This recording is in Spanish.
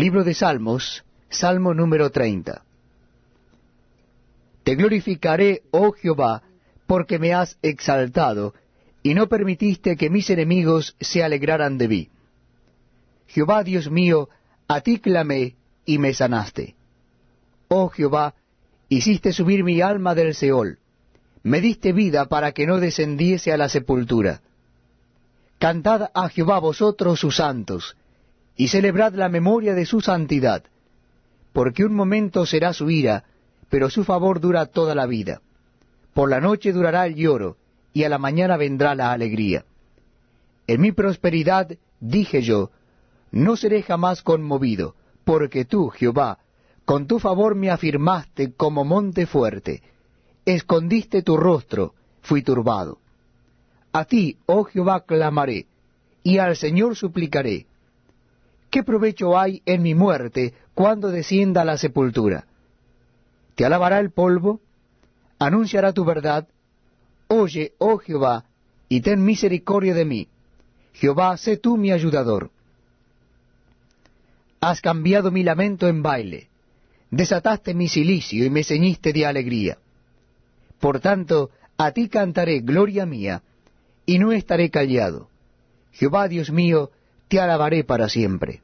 Libro de Salmos, Salmo número 30. Te glorificaré, oh Jehová, porque me has exaltado, y no permitiste que mis enemigos se alegraran de mí. Jehová Dios mío, a ti clamé, y me sanaste. Oh Jehová, hiciste subir mi alma del Seol, me diste vida para que no descendiese a la sepultura. Cantad a Jehová vosotros sus santos, y celebrad la memoria de su santidad, porque un momento será su ira, pero su favor dura toda la vida. Por la noche durará el lloro, y a la mañana vendrá la alegría. En mi prosperidad dije yo, no seré jamás conmovido, porque tú, Jehová, con tu favor me afirmaste como monte fuerte, escondiste tu rostro, fui turbado. A ti, oh Jehová, clamaré, y al Señor suplicaré, ¿Qué provecho hay en mi muerte cuando descienda a la sepultura? ¿Te alabará el polvo? ¿Anunciará tu verdad? Oye, oh Jehová, y ten misericordia de mí. Jehová, sé tú mi ayudador. Has cambiado mi lamento en baile, desataste mi cilicio y me ceñiste de alegría. Por tanto, a ti cantaré gloria mía, y no estaré callado. Jehová Dios mío, te alabaré para siempre.